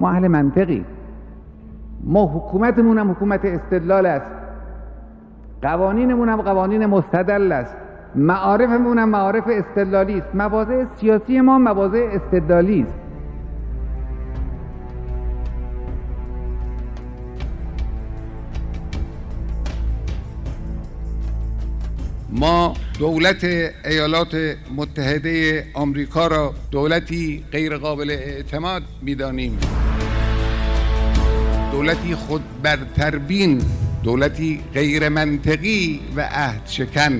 ما اهل منطقی. ما حکومتمون هم حکومت استدلال است. قوانینمون هم قوانین مستدل است. معارفمون هم معارف استدلالی است. مواضع سیاسی ما مواضع استدلالی است. ما دولت ایالات متحده آمریکا را دولتی غیر قابل اعتماد می‌دانیم. دولتی خود برتربین دولتی غیر منطقی و عهد شکن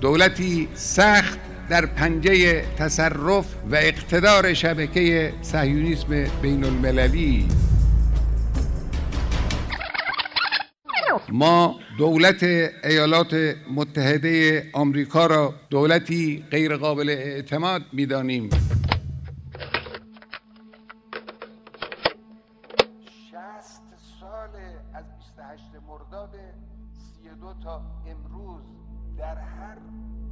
دولتی سخت در پنجه تصرف و اقتدار شبکه صهیونیسم بین المللی ما دولت ایالات متحده آمریکا را دولتی غیر قابل اعتماد می‌دانیم. سال از 28 مرداد 32 تا امروز در هر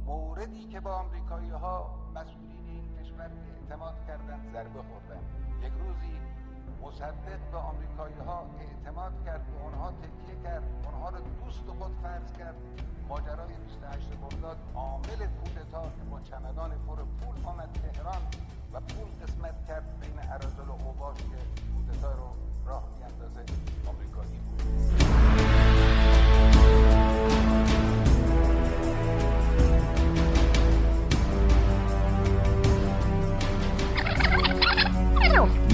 موردی که با آمریکایی ها مسئولین این کشور اعتماد کردن ضربه خوردن یک روزی مصدق به آمریکایی ها اعتماد کرد به اونها تکیه کرد. اونها رو دوست خود فرض کرد. ماجرای 28 مرداد عامل کودتا که با چمدان پر پول آمد تهران و پول قسمت کرد بین ارازل و اوباش که کودتا رو راه بیاندازه آمریکایی.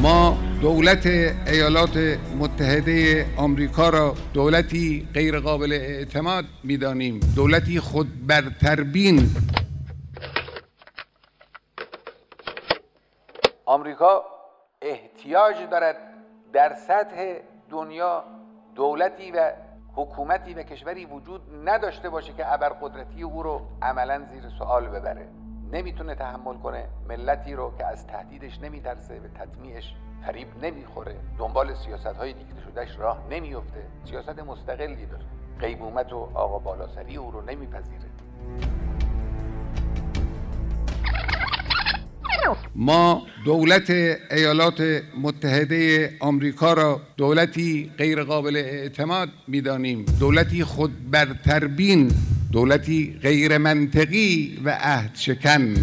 ما دولت ایالات متحده آمریکا را دولتی غیر قابل اعتماد می‌دانیم. دولتی خود برتربین آمریکا احتیاج دارد در سطح دنیا دولتی و حکومتی و کشوری وجود نداشته باشه که ابرقدرتی او رو عملا زیر سوال ببره. نمی‌تونه تحمل کنه. ملتی رو که از تهدیدش نمیترسه به تطمیعش فریب نمی‌خوره. دنبال سیاست های دیگه شدهش راه نمیفته سیاست مستقلی داره. قیبومت و آقا بالاسری او رو نمیپذیره. ما دولت ایالات متحده آمریکا را دولتی غیر قابل اعتماد می‌دانیم. دولتی خود برتربین دولتی غیر منطقی و عهد شکن.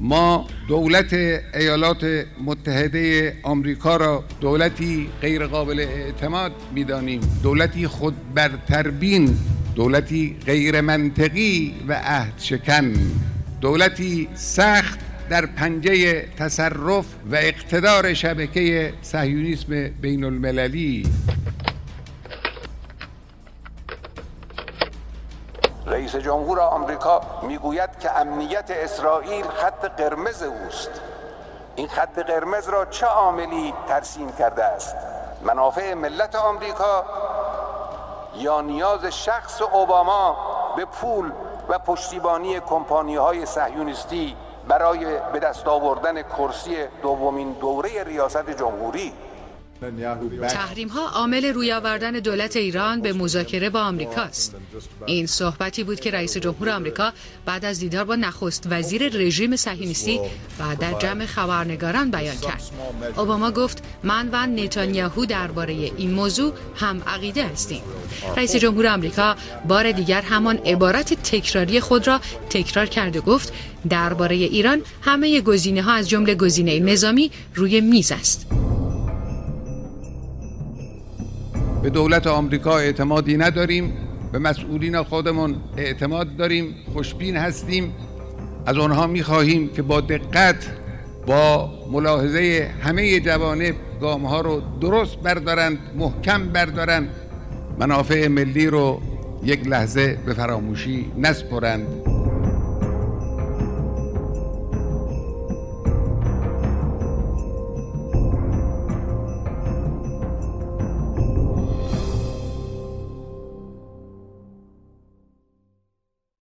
ما دولت ایالات متحده آمریکا را دولتی غیر قابل اعتماد می‌دانیم. دولتی خود برتربین دولتی غیر منطقی و عهد شکن دولتی سخت در پنجه تصرف و اقتدار شبکه صهیونیسم بین المللی رئیس جمهور آمریکا می‌گوید که امنیت اسرائیل خط قرمز اوست. این خط قرمز را چه عاملی ترسیم کرده است؟ منافع ملت آمریکا یا نیاز شخص اوباما به پول و پشتیبانی کمپانی های صهیونیستی برای به دست آوردن کرسی دومین دوره ریاست جمهوری؟ تحریم ها عامل روی آوردن دولت ایران به مذاکره با آمریکا است. این صحبتی بود که رئیس جمهور آمریکا بعد از دیدار با نخست وزیر رژیم صهیونیستی و در جمع خبرنگاران بیان کرد. اوباما گفت من و نتانیاهو درباره این موضوع هم عقیده هستیم. رئیس جمهور آمریکا بار دیگر همان عبارت تکراری خود را تکرار کرد و گفت درباره ایران همه گزینه ها از جمله گزینه نظامی روی میز است. به دولت آمریکا اعتمادی نداریم به مسئولین خودمون اعتماد داریم خوشبین هستیم. از آنها می‌خواهیم که با دقت با ملاحظه همه جوانب گام ها رو درست بردارند محکم بردارند. منافع ملی رو یک لحظه به فراموشی نسپرند.